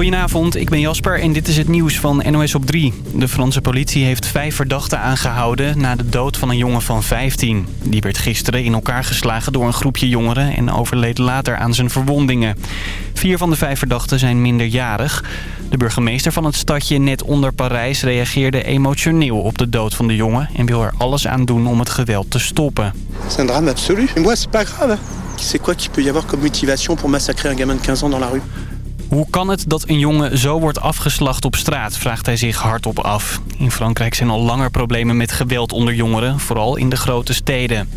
Goedenavond, ik ben Jasper en dit is het nieuws van NOS op 3. De Franse politie heeft vijf verdachten aangehouden na de dood van een jongen van 15. Die werd gisteren in elkaar geslagen door een groepje jongeren en overleed later aan zijn verwondingen. Vier van de vijf verdachten zijn minderjarig. De burgemeester van het stadje net onder Parijs reageerde emotioneel op de dood van de jongen... en wil er alles aan doen om het geweld te stoppen. C'est un drame absolu. Et moi, c'est pas grave. C'est quoi qu'il peut y avoir comme motivation pour massacrer un gamin de 15 ans dans la rue Hoe kan het dat een jongen zo wordt afgeslacht op straat, vraagt hij zich hardop af. In Frankrijk zijn al langer problemen met geweld onder jongeren, vooral in de grote steden.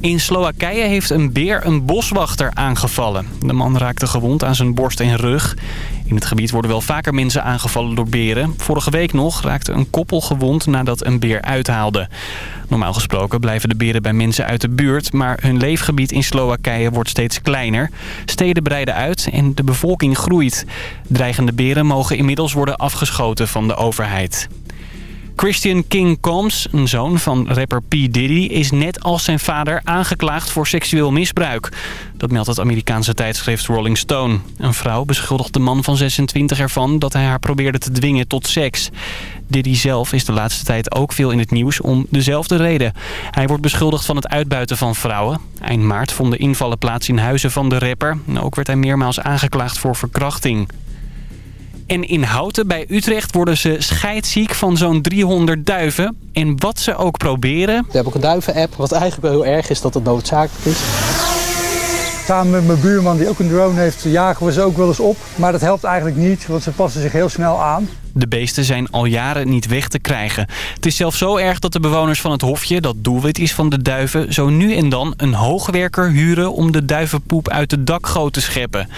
In Slowakije heeft een beer een boswachter aangevallen. De man raakte gewond aan zijn borst en rug. In het gebied worden wel vaker mensen aangevallen door beren. Vorige week nog raakte een koppel gewond nadat een beer uithaalde. Normaal gesproken blijven de beren bij mensen uit de buurt... maar hun leefgebied in Slowakije wordt steeds kleiner. Steden breiden uit en de bevolking groeit. Dreigende beren mogen inmiddels worden afgeschoten van de overheid. Christian King Combs, een zoon van rapper P. Diddy... is net als zijn vader aangeklaagd voor seksueel misbruik. Dat meldt het Amerikaanse tijdschrift Rolling Stone. Een vrouw beschuldigt de man van 26 ervan dat hij haar probeerde te dwingen tot seks. Diddy zelf is de laatste tijd ook veel in het nieuws om dezelfde reden. Hij wordt beschuldigd van het uitbuiten van vrouwen. Eind maart vonden invallen plaats in huizen van de rapper. Ook werd hij meermaals aangeklaagd voor verkrachting. En in Houten bij Utrecht worden ze scheidziek van zo'n 300 duiven. En wat ze ook proberen... We hebben ook een duiven-app, wat eigenlijk wel heel erg is dat het noodzakelijk is. Samen met mijn buurman die ook een drone heeft, jagen we ze ook wel eens op. Maar dat helpt eigenlijk niet, want ze passen zich heel snel aan. De beesten zijn al jaren niet weg te krijgen. Het is zelfs zo erg dat de bewoners van het hofje, dat doelwit is van de duiven... zo nu en dan een hoogwerker huren om de duivenpoep uit de dakgoot te scheppen.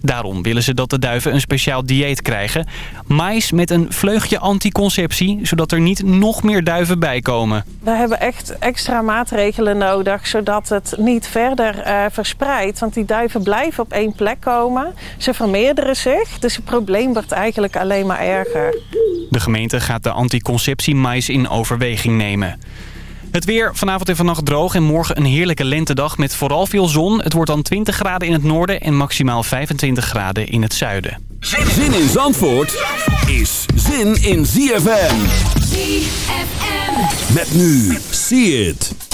Daarom willen ze dat de duiven een speciaal dieet krijgen. Mais met een vleugje anticonceptie, zodat er niet nog meer duiven bij komen. We hebben echt extra maatregelen nodig, zodat het niet verder uh, verspreidt. Want die duiven blijven op één plek komen. Ze vermeerderen zich, dus het probleem wordt eigenlijk alleen maar erger. De gemeente gaat de anticonceptiemais in overweging nemen. Het weer vanavond en vannacht droog en morgen een heerlijke lentedag met vooral veel zon. Het wordt dan 20 graden in het noorden en maximaal 25 graden in het zuiden. Zin in Zandvoort is zin in ZFM. ZFM. Met nu, see it.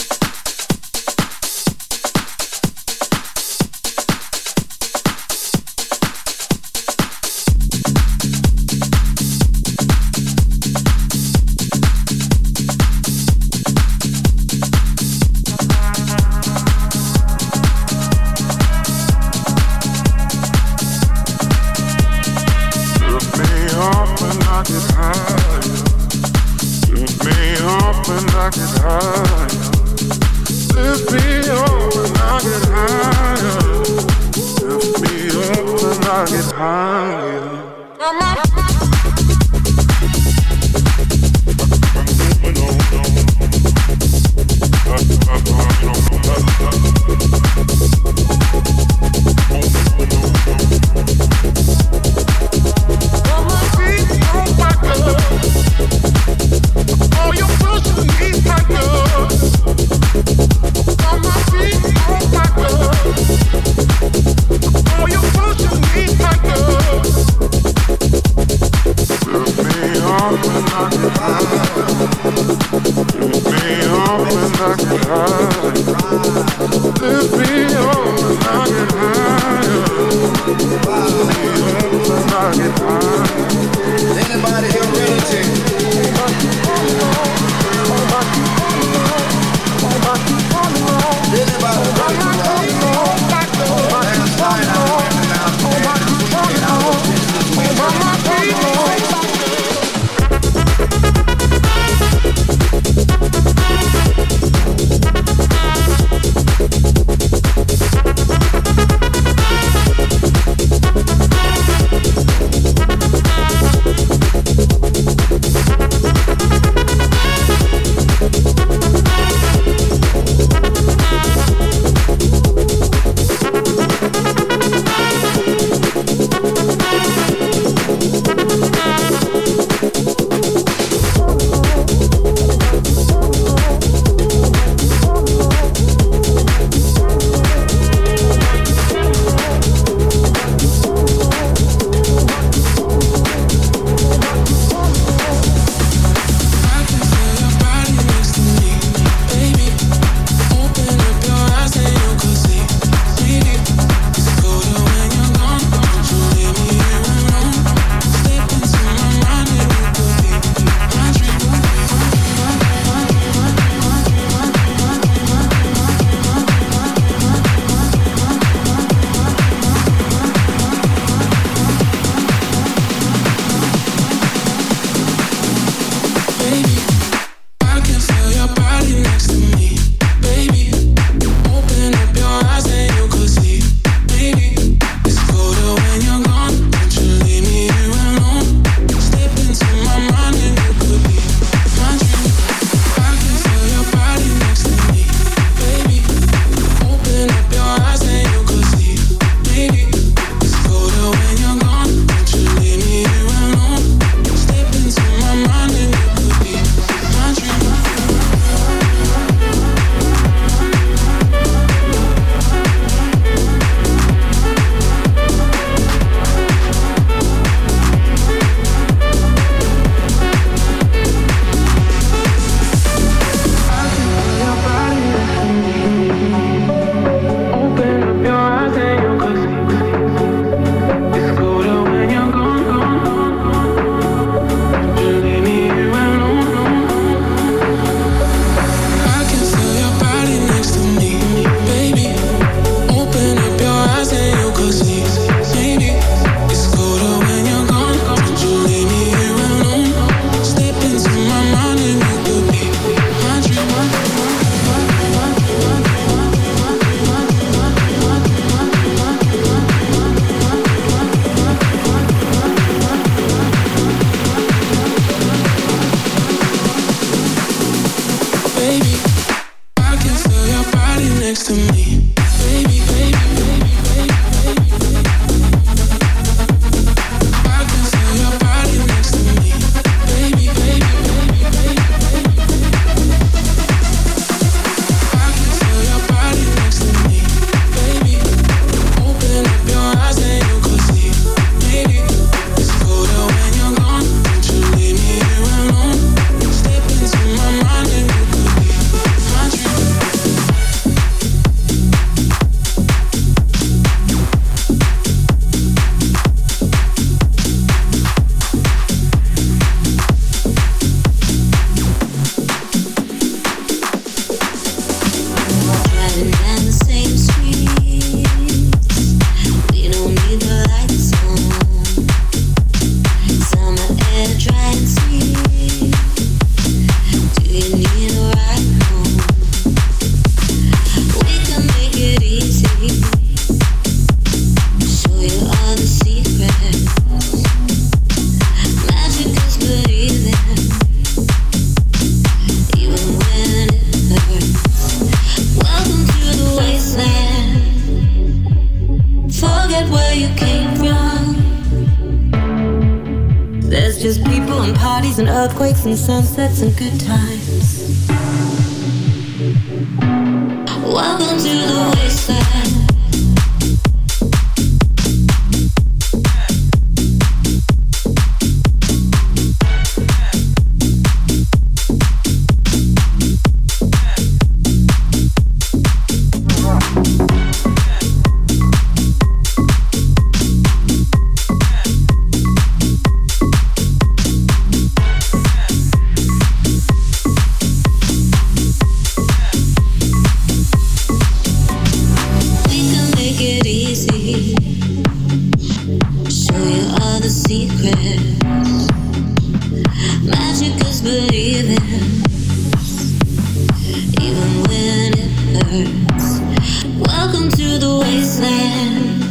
Welcome to the wasteland.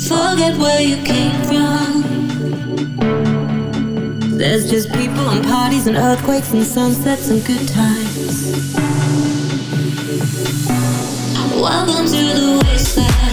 Forget where you came from. There's just people and parties and earthquakes and sunsets and good times. Welcome to the wasteland.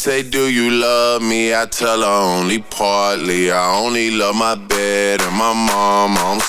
say, Do you love me? I tell her only partly. I only love my bed and my mom. I'm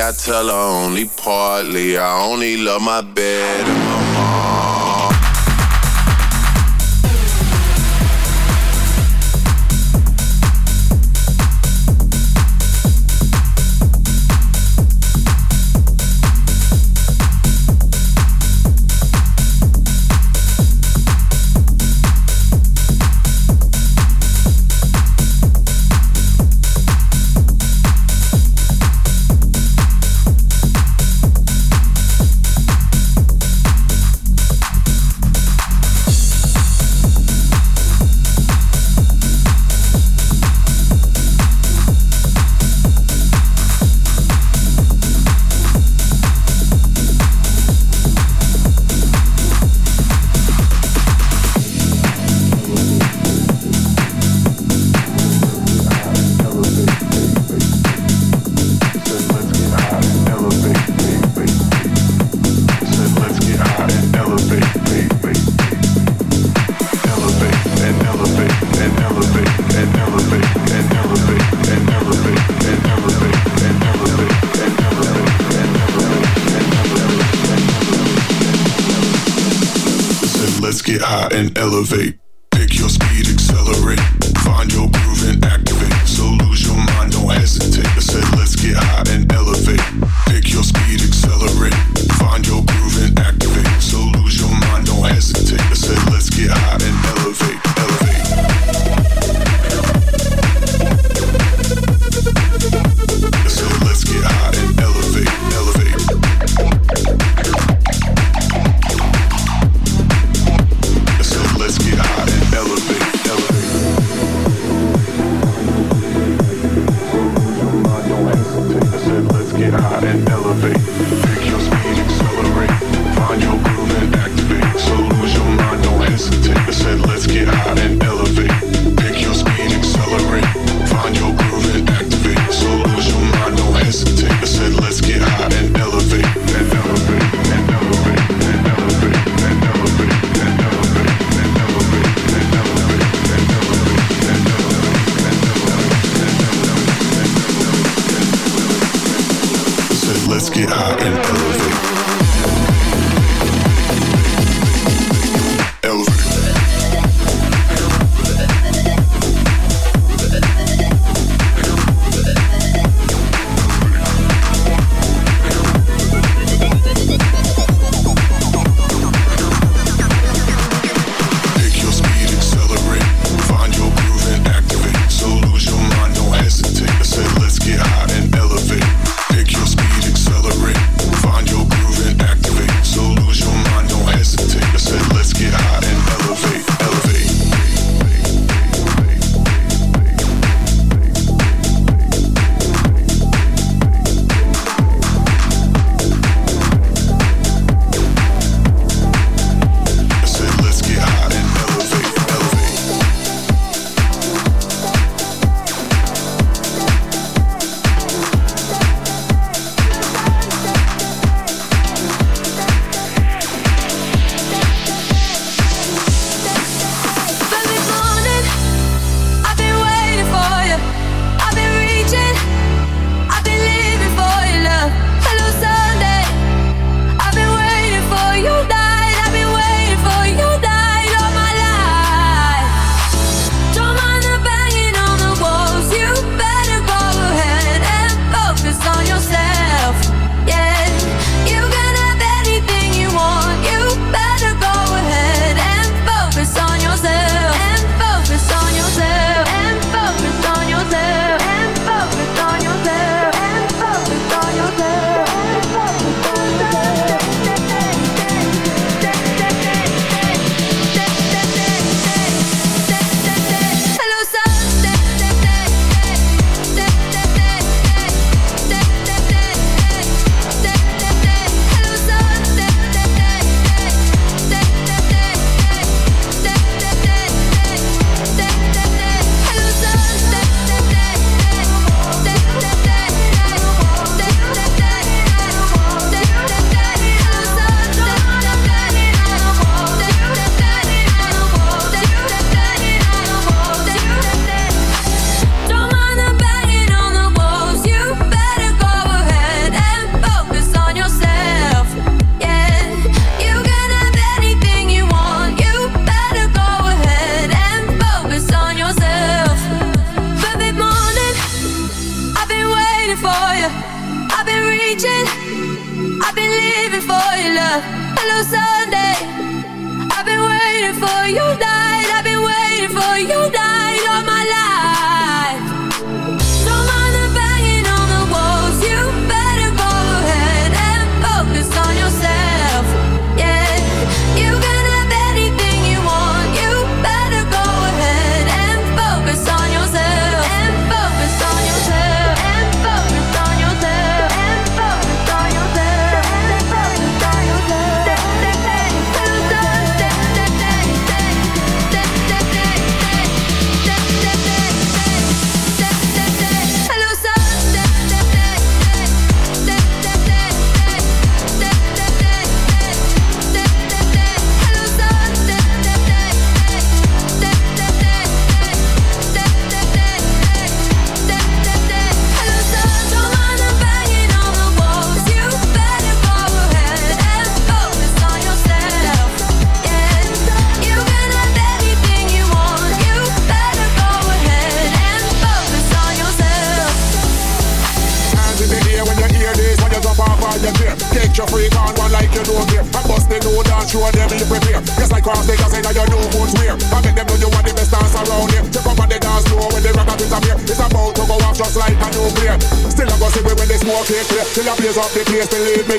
I tell her only partly. I only love my bed.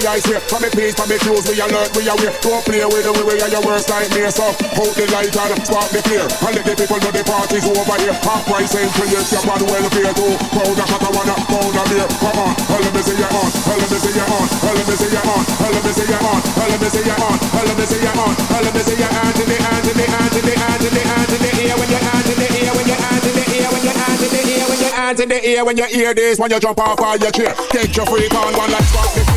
I swear From me page, from me clothes, we alert, we aware Don't play with the way we are your worst nightmare So hold the light and spark the fear. And let the people know the party's over here Half price and create your bad welfare too Pound a catawana, pound a beer Come on, hell let me see your on Hell let me see your on Hell let me see your on Hell let me see your on Hell let me see your on Hell let me see your on Hell let me see your hands in the you on Anthony, Anthony, Anthony, Anthony, Anthony Here when air, in the air, when your hands in the air, when your hands in the air, when your hands in the air, when you hear this When you jump off all your chair get your freak on, one like spark the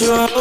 control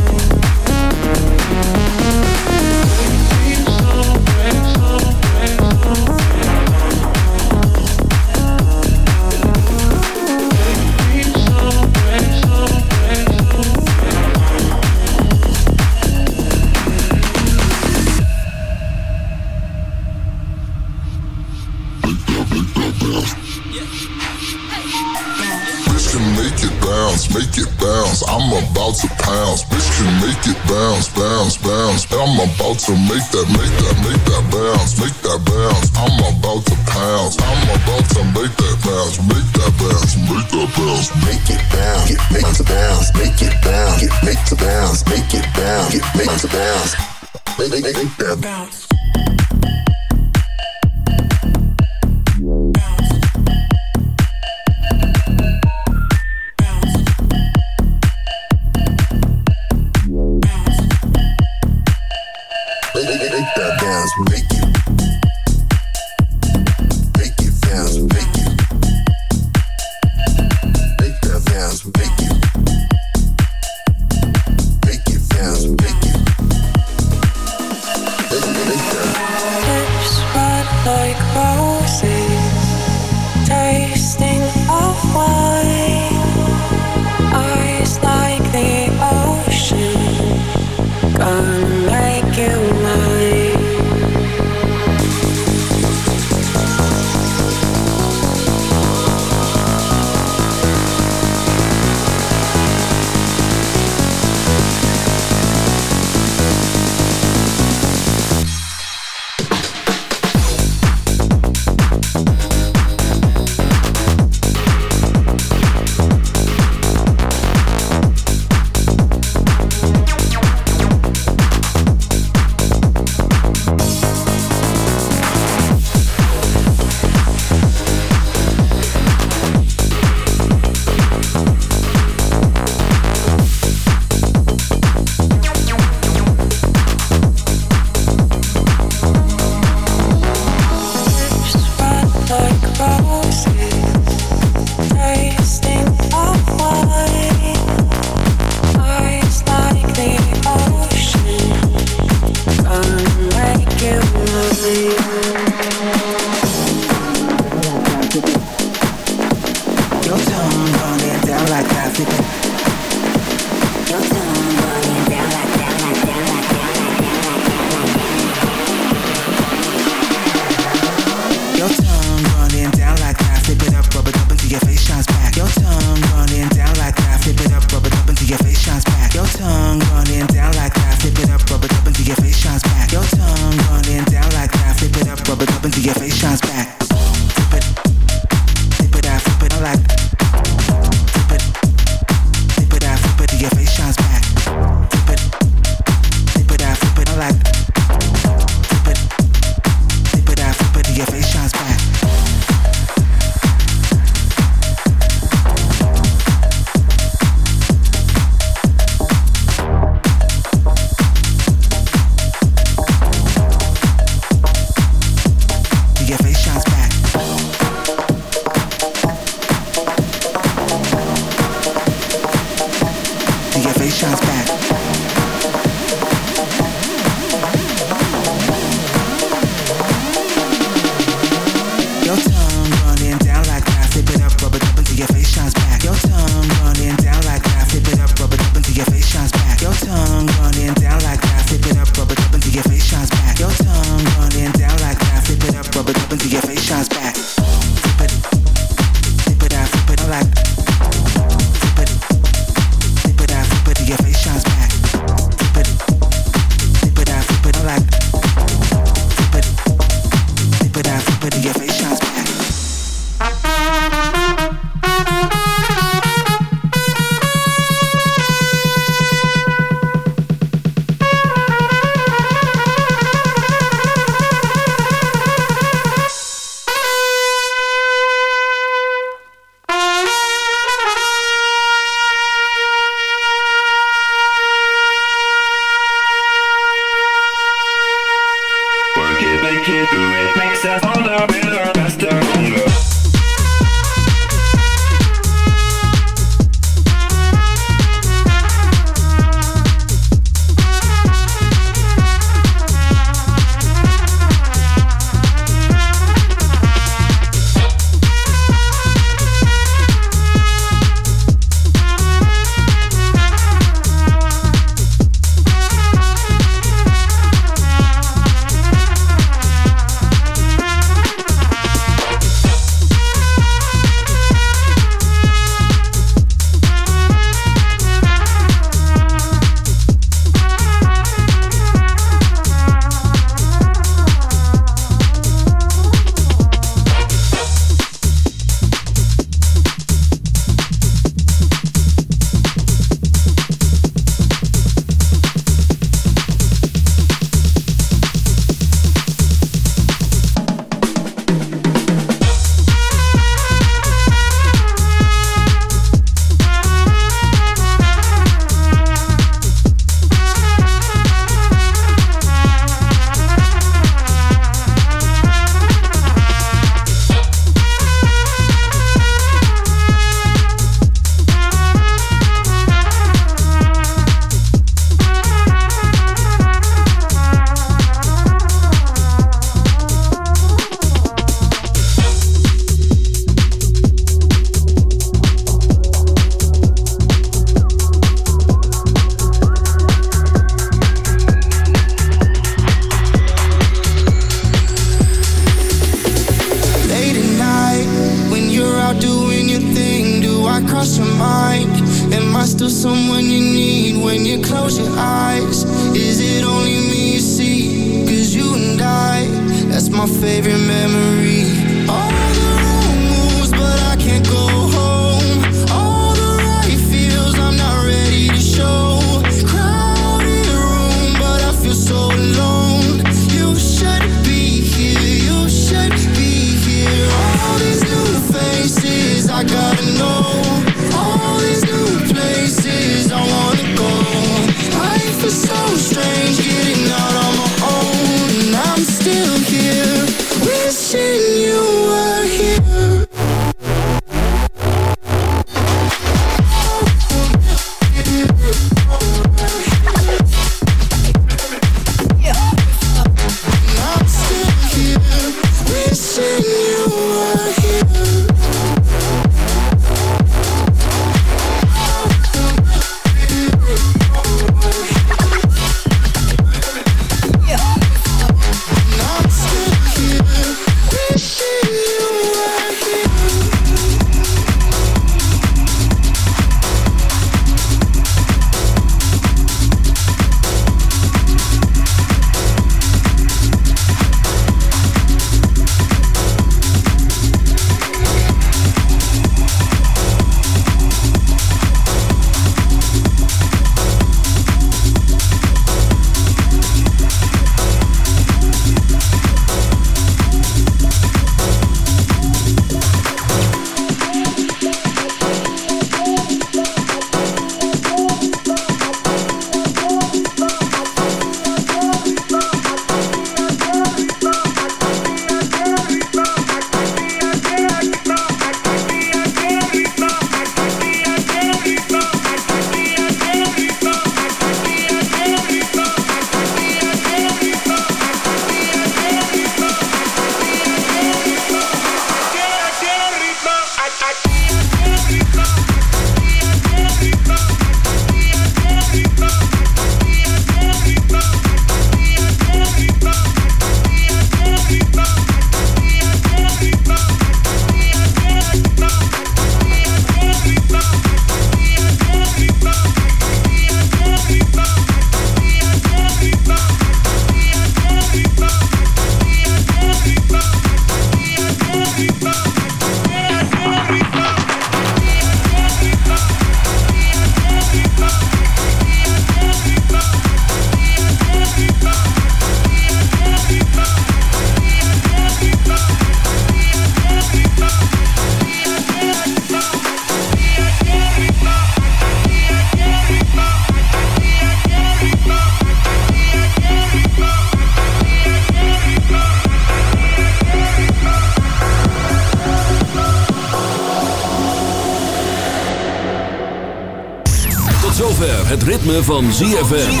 ritme van ZFM.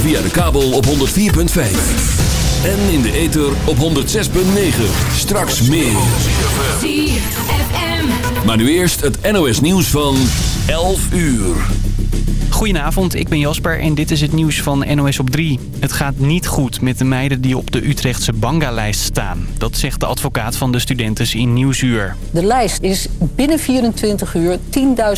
Via de kabel op 104.5. En in de ether op 106.9. Straks meer. ZFM. Maar nu eerst het NOS nieuws van 11 uur. Goedenavond, ik ben Jasper en dit is het nieuws van NOS op 3. Het gaat niet goed met de meiden die op de Utrechtse Banga-lijst staan. Dat zegt de advocaat van de studenten in Nieuwsuur. De lijst is binnen 24 uur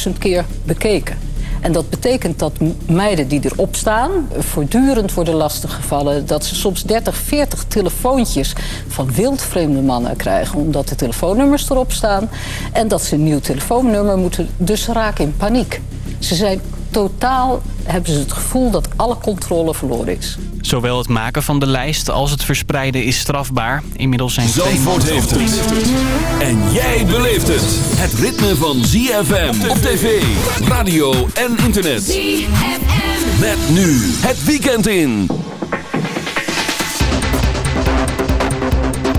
10.000 keer bekeken. En dat betekent dat meiden die erop staan voortdurend worden lastiggevallen. Dat ze soms 30, 40 telefoontjes van wildvreemde mannen krijgen omdat de telefoonnummers erop staan. En dat ze een nieuw telefoonnummer moeten, dus raken in paniek. Ze zijn totaal, hebben ze het gevoel dat alle controle verloren is. Zowel het maken van de lijst als het verspreiden is strafbaar. Inmiddels zijn twee Zandvoort mannen heeft het. En jij beleeft het. Het ritme van ZFM op tv, radio en internet. ZFM. Met nu het weekend in.